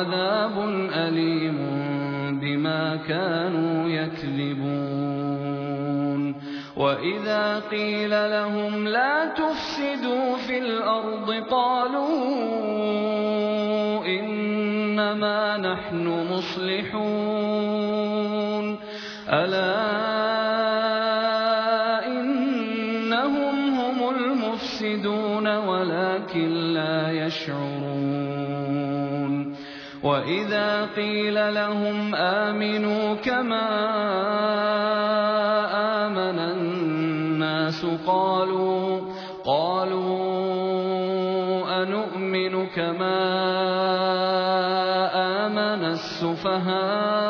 عذاب أليم بما كانوا يكذبون. وإذا قيل لهم لا تفسدوا في الأرض قالوا إنما نحن مصلحون. ألا إنهم هم المفسدون ولكن لا يشعرون. وإذا قيل لهم آمنوا كما آمن الناس قالوا قالوا أنؤمن كما آمن السفهاء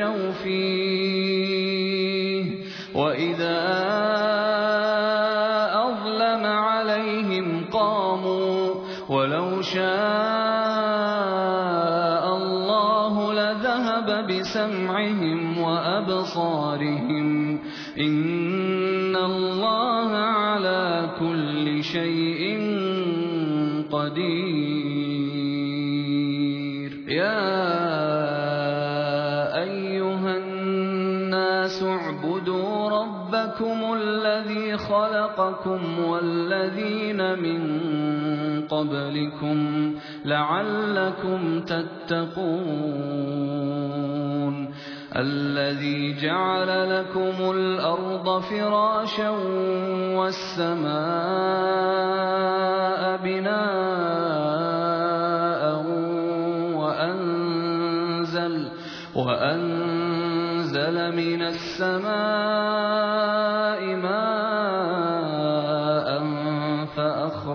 مشوا فيه وإذا أظلم عليهم قاموا ولو شاء الله لذهب بسمعهم وأبصارهم. إن الله على كل شيء قدير. خلقكم والذين من قبلكم لعلكم تتقون. الذي جعل لكم الأرض فراشا والسماء بناء وأنزل وأنزل من السماء ماء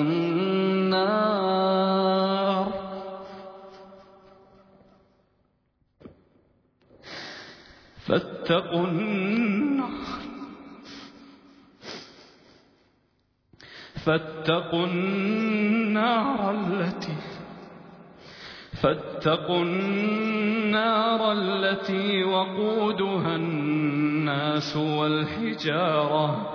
النار. فاتقوا النار. فاتقوا النار التي فاتقوا النار التي وقودها الناس والحجارة.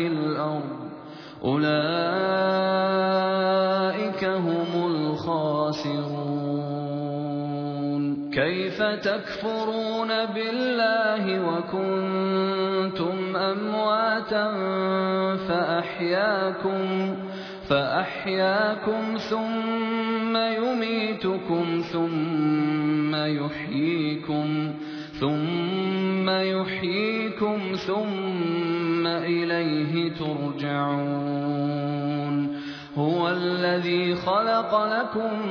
في الأرض. أولئك هم الخاسرون. كيف تكفرون بالله وكنتم أمواتا فأحياكم فأحياكم ثم يميتكم ثم يحييكم ثم يحييكم ثم إليه ترجعون. هو الذي خلق لكم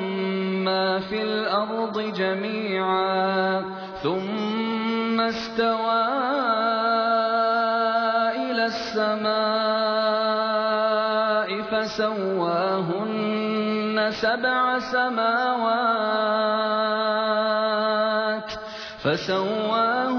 ما في الأرض جميعا ثم استوى إلى السماء فسواهن سبع سماوات فسواهن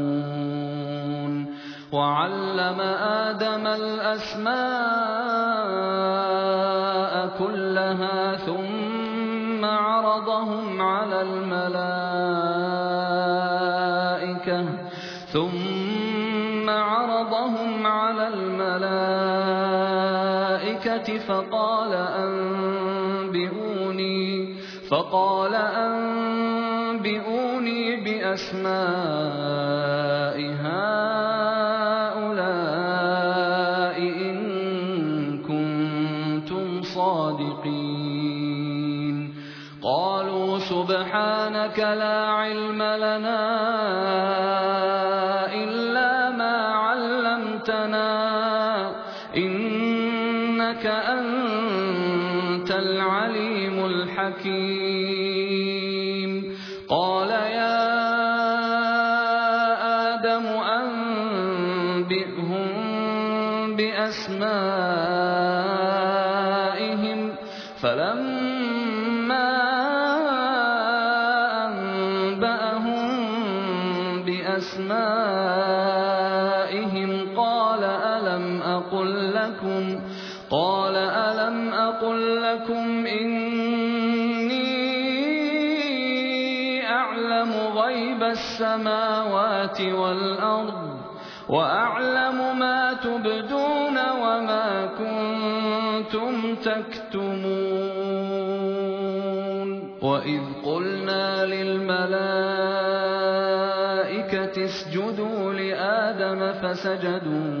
وعلم آدم الأسماء كلها ثم عرضهم على الملائكة ثم عرضهم على الملائكة فقال أنبئوني فقال أنبئوني بأسماء سبحانك لا علم لنا إلا ما علمتنا. إنك أنت العليم الحكيم. والأرض وأعلم ما تبدون وما كنتم تكتمون وإذ قلنا للملائكة اسجدوا لآدم فسجدوا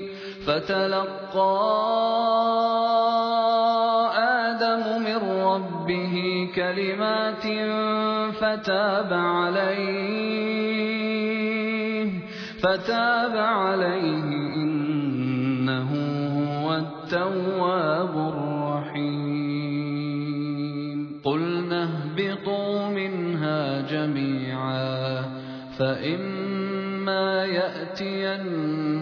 فتلقى آدم من ربه كلمات فتاب عليه فتاب عليه إنه هو التواب الرحيم. قلنا اهبطوا منها جميعا فإما يأتينكم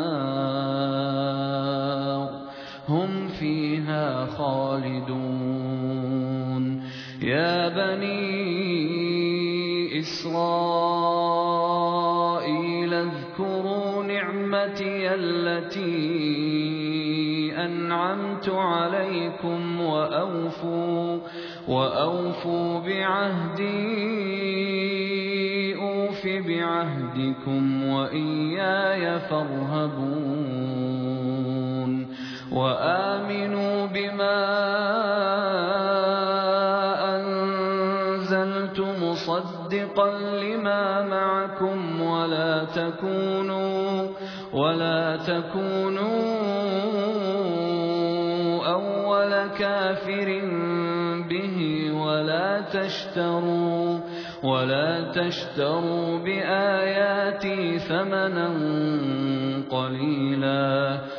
خالدون. يا بني إسرائيل اذكروا نعمتي التي أنعمت عليكم وأوفوا وأوفوا بعهدي أوف بعهدكم وإياي فارهبون. وآمنوا بما أنزلت مصدقا لما معكم ولا تكونوا ولا تكونوا أول كافر به ولا تشتروا ولا تشتروا بآياتي ثمنا قليلا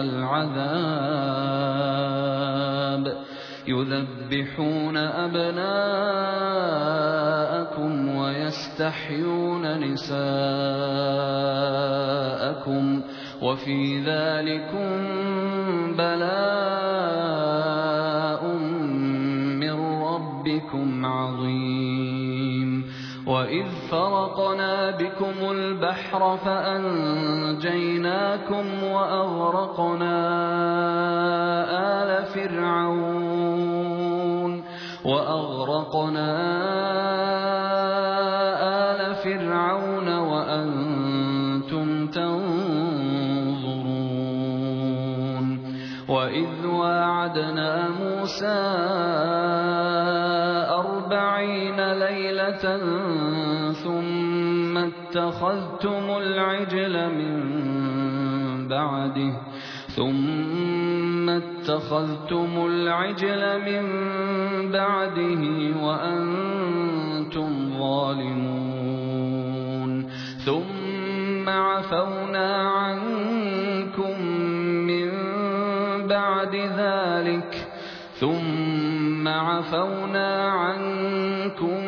العذاب. يذبحون أبناءكم ويستحيون نساءكم وفي ذلكم بلاء. فرقنا بكم البحر فأنجيناكم وأغرقنا آل فرعون وأغرقنا آل فرعون وأنتم تنظرون وإذ واعدنا موسى أربعين ليلة اتخذتم العجل من بعده ثم اتخذتم العجل من بعده وأنتم ظالمون ثم عفونا عنكم من بعد ذلك ثم عفونا عنكم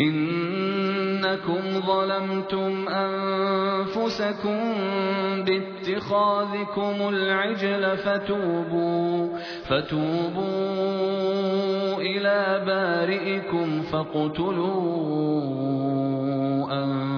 إنكم ظلمتم أنفسكم باتخاذكم العجل فتوبوا فتوبوا إلى بارئكم فاقتلوا أنفسكم.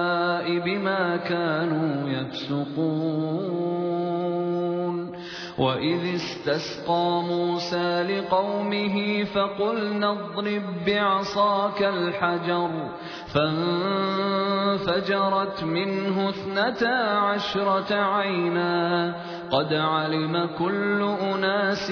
بما كانوا يفسقون. وإذ استسقى موسى لقومه فقلنا اضرب بعصاك الحجر فانفجرت منه اثنتا عشرة عينا قد علم كل أناس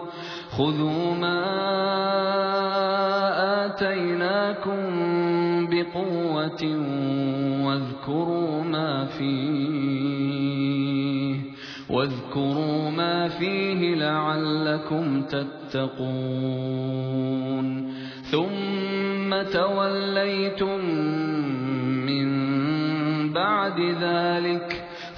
خُذُوا مَا آتَيْنَاكُمْ بِقُوَّةٍ وَاذْكُرُوا مَا فِيهِ واذكروا ما فيه لعلكم تتقون. ثم توليتم من بعد ذلك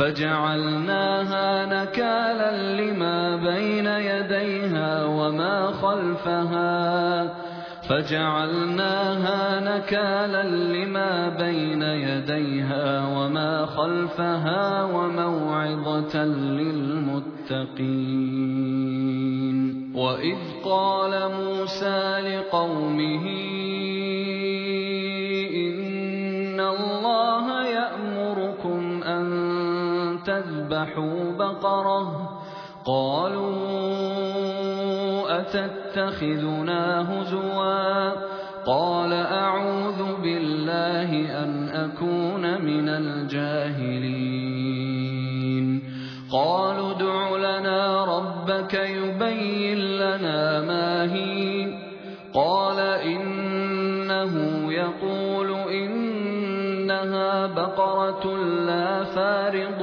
فجعلناها نكالا لما بين يديها وما خلفها. فجعلناها نكالا لما بين يديها وما خلفها وموعظة للمتقين. وإذ قال موسى لقومه تذبحوا بقرة قالوا أتتخذنا هزوا قال أعوذ بالله أن أكون من الجاهلين قالوا ادع لنا ربك يبين لنا ما هي قال إنه يقول إنها بقرة لا فارض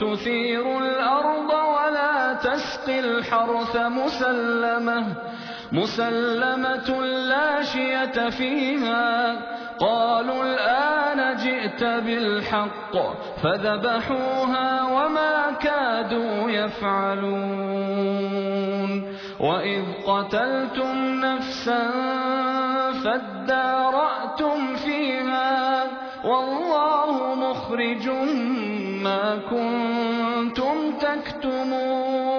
تثير الأرض ولا تسقي الحرث مسلمة مسلمة لا شية فيها. قالوا الآن جئت بالحق فذبحوها وما كادوا يفعلون. وإذ قتلتم نفسا فادارأتم فيها والله مخرج ما كنتم تكتمون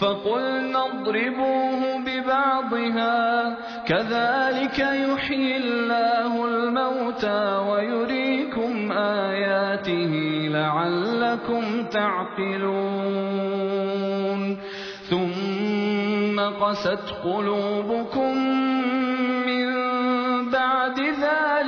فقلنا اضربوه ببعضها كذلك يحيي الله الموتى ويريكم آياته لعلكم تعقلون ثم قست قلوبكم بعد ذلك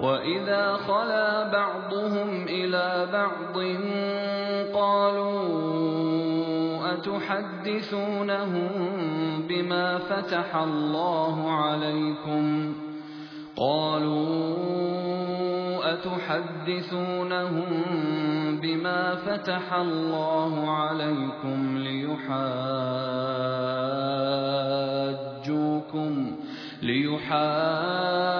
واذا خلا بعضهم إلى بعض قالوا اتحدثونهم بما فتح الله عليكم قالوا أتحدثونهم بما فتح الله عليكم ليحاجوكم ليحاجوكم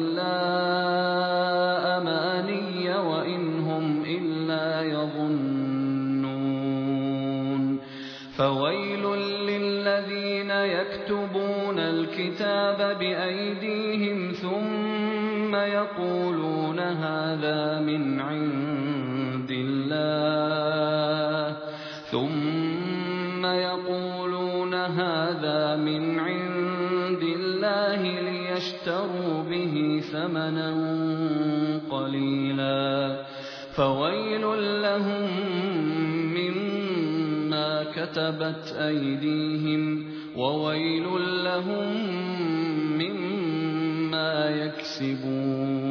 يقولون هذا من عند الله. ثم يقولون هذا من عند الله ليشتروا به ثمنا قليلا. فويل لهم مما كتبت أيديهم وويل لهم مما يكسبون.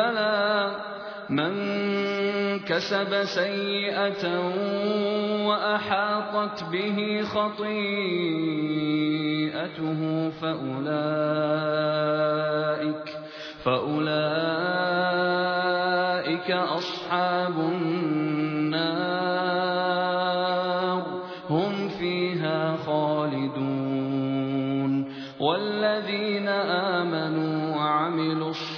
بلى من كسب سيئة وأحاطت به خطيئته فأولئك فأولئك أصحاب النار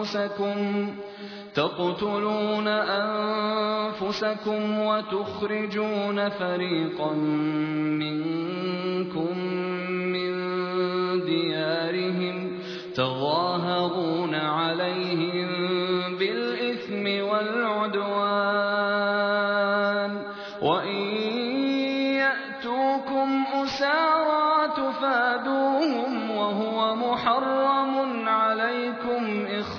أنفسكم تقتلون أنفسكم وتخرجون فريقا منكم من ديارهم تظاهرون عليهم بالإثم والعدوان وإن يأتوكم أسارى تفادوهم وهو محرم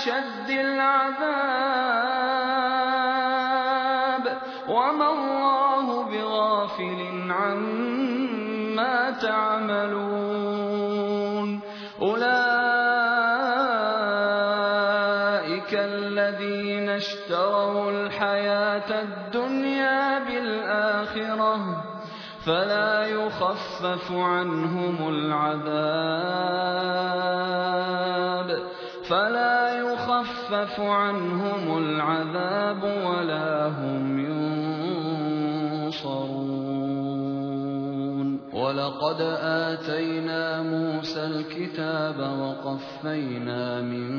أشد العذاب وما الله بغافل عما تعملون أولئك الذين اشتروا الحياة الدنيا بالآخرة فلا يخفف عنهم العذاب يخفف عنهم العذاب ولا هم ينصرون. ولقد آتينا موسى الكتاب وقفينا من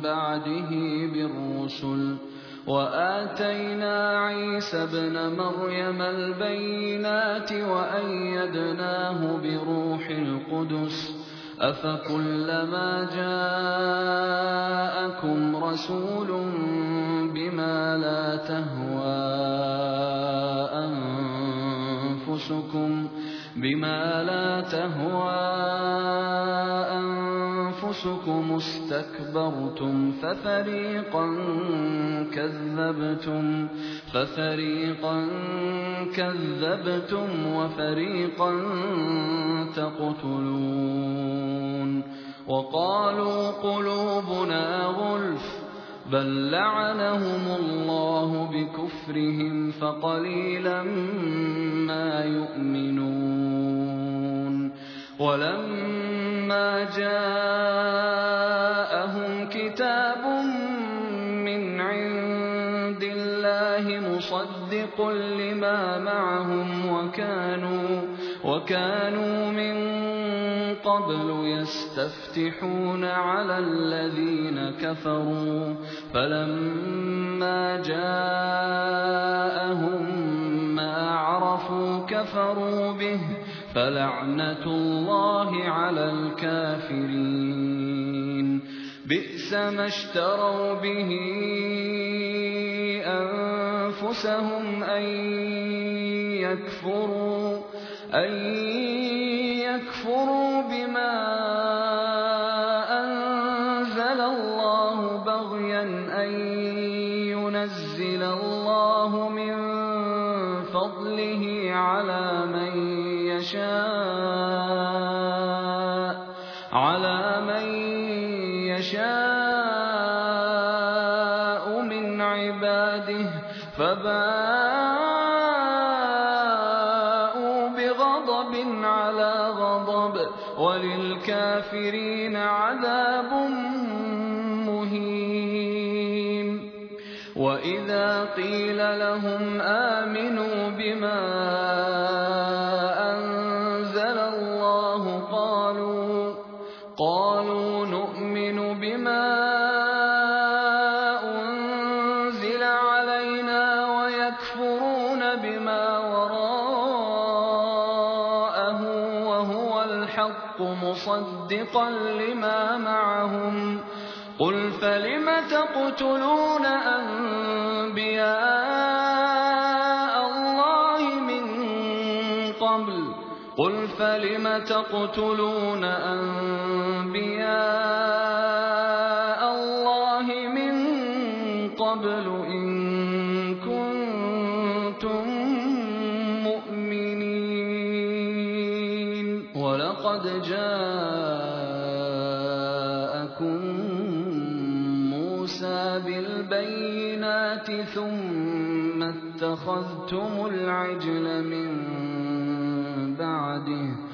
بعده بالرسل وآتينا عيسى ابن مريم البينات وأيدناه بروح القدس أفكلما جاءكم رسول بما لا تهوى أنفسكم بما لا تهوى أنفسكم استكبرتم ففريقا كذبتم ففريقا كذبتم وفريقا تقتلون. وقالوا قلوبنا غلف بل لعنهم الله بكفرهم فقليلا ما يؤمنون. ولما جاءهم مصدق لما معهم وكانوا وكانوا من قبل يستفتحون على الذين كفروا. فلما جاءهم ما عرفوا كفروا به. فلعنة الله على الكافرين. بئس ما اشتروا به أنفسهم أن يكفروا أن يكفروا بما أنزل الله بغيا أن ينزل الله من فضله على من يشاء. قيل لهم آمنوا بما أنزل الله قالوا قالوا نؤمن بما أنزل علينا ويكفرون بما وراءه وهو الحق مصدقا لما معهم. قل فلم تقتلون تقتلون أنبياء الله من قبل إن كنتم مؤمنين. ولقد جاءكم موسى بالبينات ثم اتخذتم العجل من بعده.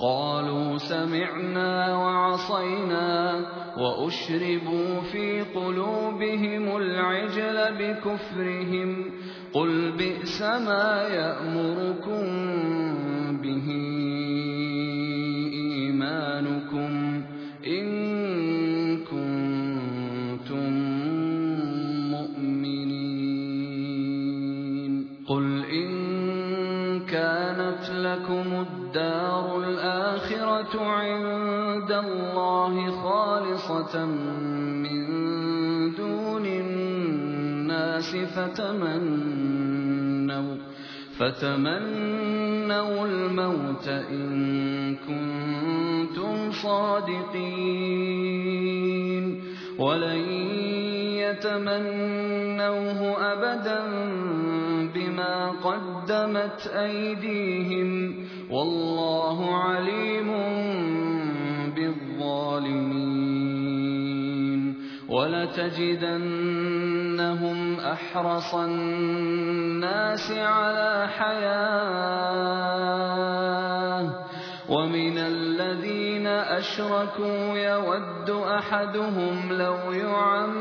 قالوا سمعنا وعصينا وأشربوا في قلوبهم العجل بكفرهم قل بئس ما يأمركم عند الله خالصة من دون الناس فتمنوا فتمنوا الموت إن كنتم صادقين. ولن يتمنوه أبدا بما قدمت أيديهم. والله عليم بالظالمين. ولتجدنهم أحرص الناس على حياة. ومن الذين أشركوا يود أحدهم لو يعمر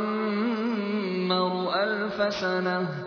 ألف سنة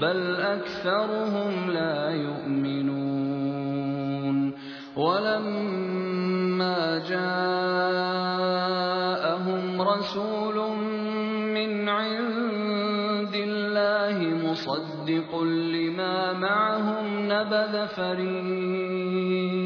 بل أكثرهم لا يؤمنون ولما جاءهم رسول من عند الله مصدق لما معهم نبذ فريق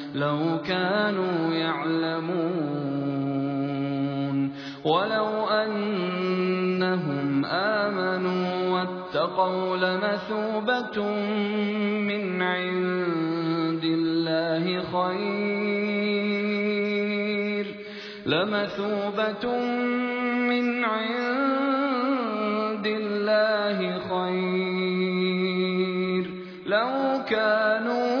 لو كانوا يعلمون. ولو أنهم آمنوا واتقوا لمثوبة من عند الله خير. لمثوبة من عند الله خير. لو كانوا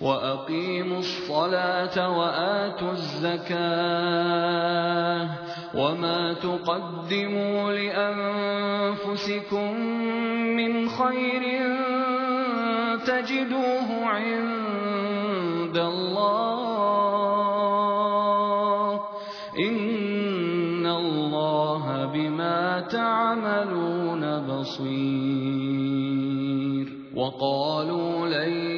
وأقيموا الصلاة وآتوا الزكاة وما تقدموا لأنفسكم من خير تجدوه عند الله إن الله بما تعملون بصير وقالوا لن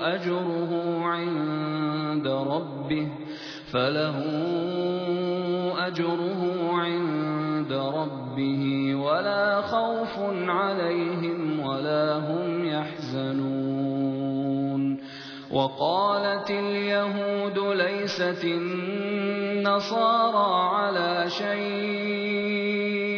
أجره عند ربه فله أجره عند ربه ولا خوف عليهم ولا هم يحزنون. وقالت اليهود ليست النصارى على شيء.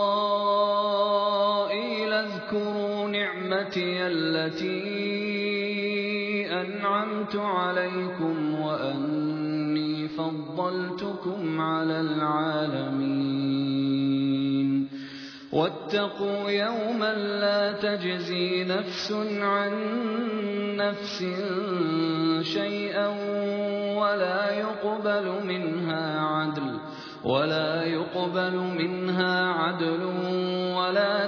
نعمتي التي أنعمت عليكم وأني فضلتكم على العالمين. واتقوا يوما لا تجزي نفس عن نفس شيئا ولا يقبل منها عدل ولا يقبل منها عدل ولا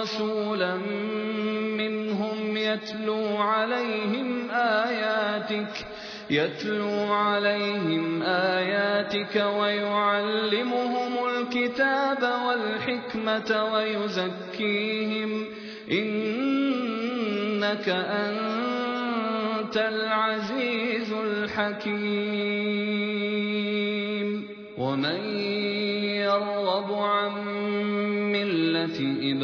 رسولا منهم يتلو عليهم آياتك يتلو عليهم آياتك ويعلمهم الكتاب والحكمة ويزكيهم إنك أنت العزيز الحكيم. ومن يرغب عن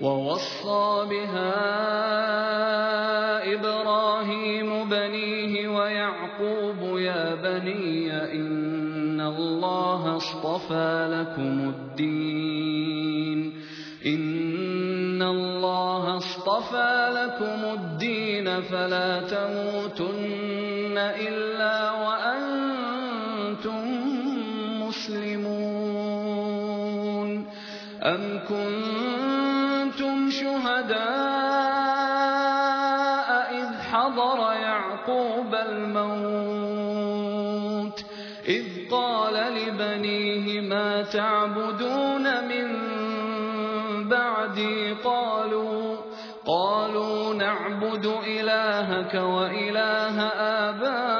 ووصى بها إبراهيم بنيه ويعقوب يا بني إن الله اصطفى لكم الدين إن الله اصطفى لكم الدين فلا تموتن إلا وأنتم مسلمون أم كنتم شهداء إذ حضر يعقوب الموت إذ قال لبنيه ما تعبدون من بعدي؟ قالوا قالوا نعبد إلهك وإله آبائك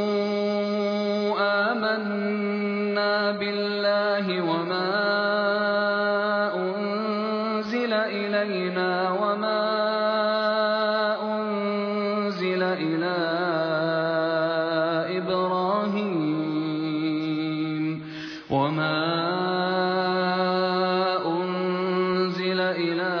آمنا بالله وما أنزل إلينا وما أنزل إلى إبراهيم وما أنزل إلى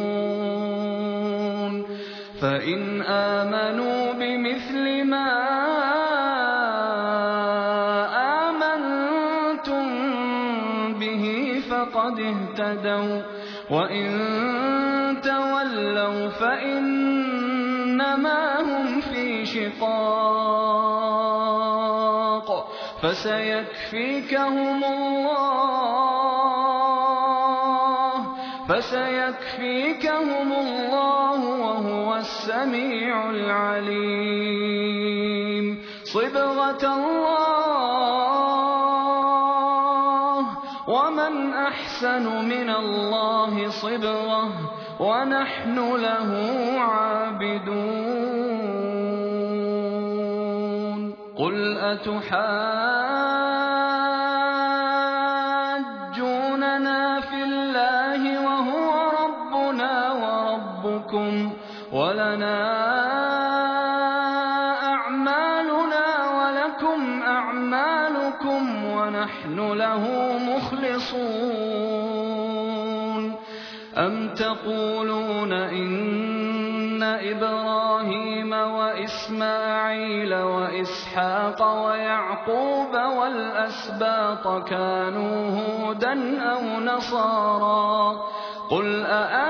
فإن آمنوا بمثل ما آمنتم به فقد اهتدوا. وإن تولوا فإنما هم في شقاق. فسيكفيكهم الله فسيكفيكهم الله. السميع العليم. صبغة الله ومن أحسن من الله صبغة ونحن له عابدون. قل أتحاجوننا وإسماعيل وإسحاق ويعقوب والأسباط كانوا هودا أو نصارى قل أأنتم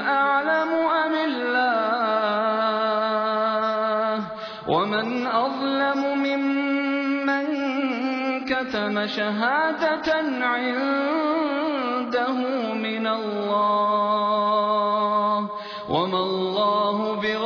أعلم أم الله؟ ومن أظلم ممن كتم شهادة عنده من الله؟ وما الله بغافل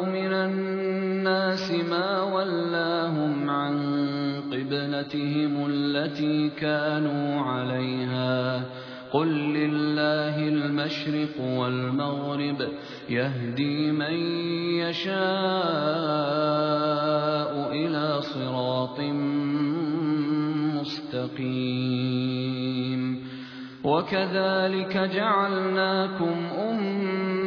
قبلتهم التي كانوا عليها. قل لله المشرق والمغرب يهدي من يشاء إلى صراط مستقيم. وكذلك جعلناكم أمة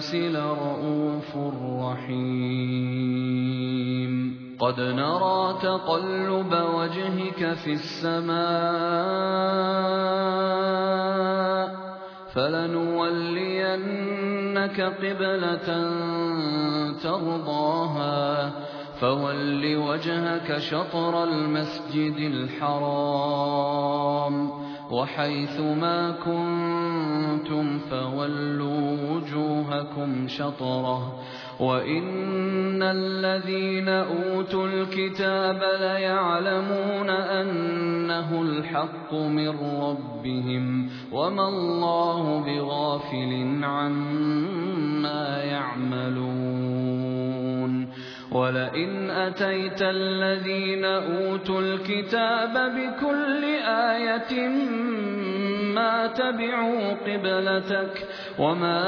بالناس لرءوف رحيم. قد نرى تقلب وجهك في السماء فلنولينك قبلة ترضاها فول وجهك شطر المسجد الحرام وحيث ما كنتم فولوا وجوهكم شطرة. وإن الذين أوتوا الكتاب ليعلمون أنه الحق من ربهم وما الله بغافل عما يعملون. ولئن أتيت الذين أوتوا الكتاب بكل آية ما تبعوا قبلتك وما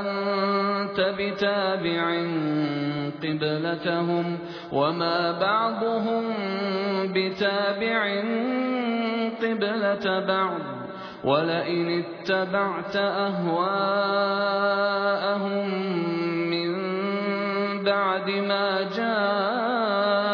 أنت بتابع قبلتهم وما بعضهم بتابع قبلة بعض ولئن اتبعت أهواءهم من بعد ما جاءك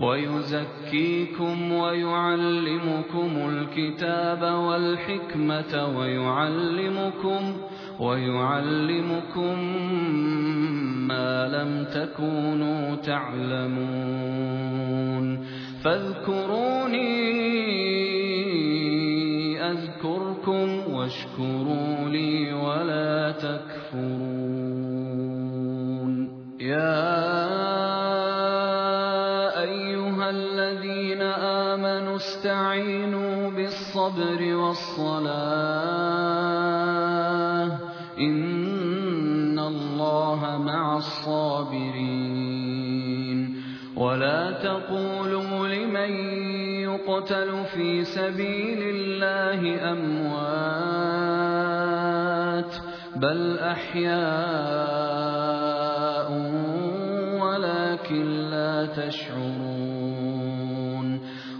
ويزكيكم ويعلمكم الكتاب والحكمة ويعلمكم ويعلمكم ما لم تكونوا تعلمون. فاذكروني أذكركم واشكروا لي ولا تكفرون. آمنوا استعينوا بالصبر والصلاة. إن الله مع الصابرين. ولا تقولوا لمن يقتل في سبيل الله أموات بل أحياء ولكن لا تشعرون.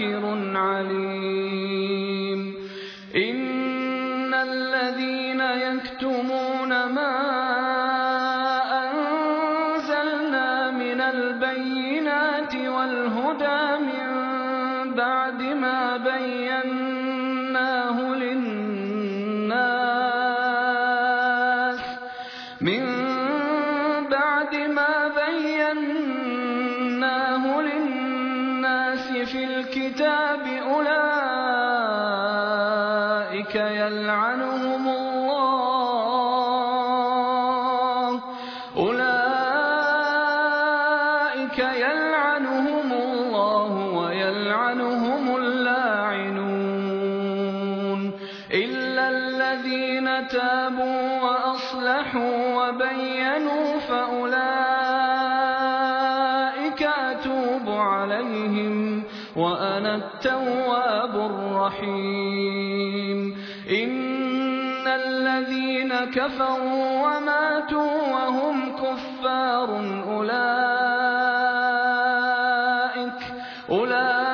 شَاكِرٌ عَلِيمٌ الَّذِينَ كَفَرُوا وَمَاتُوا وَهُمْ كُفَّارٌ. أُولَٰئِكَ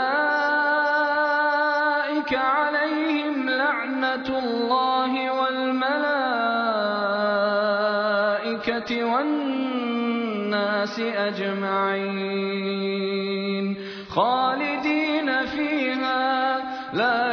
عَلَيْهِمْ لَعْنَةُ اللَّهِ وَالْمَلَائِكَةِ وَالنَّاسِ أَجْمَعِينَ. خَالِدِينَ فِيهَا ۖ لَا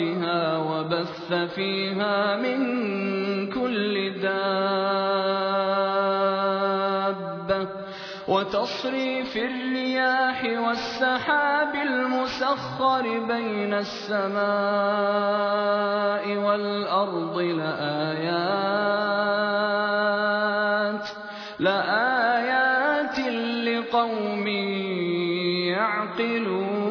مَوْتِهَا وَبَثَّ فِيهَا مِن كُلِّ دَابَّةٍ وَتَصْرِيفِ الرِّيَاحِ وَالسَّحَابِ الْمُسَخَّرِ بَيْنَ السَّمَاءِ وَالْأَرْضِ لَآيَاتٍ لِّقَوْمٍ يَعْقِلُونَ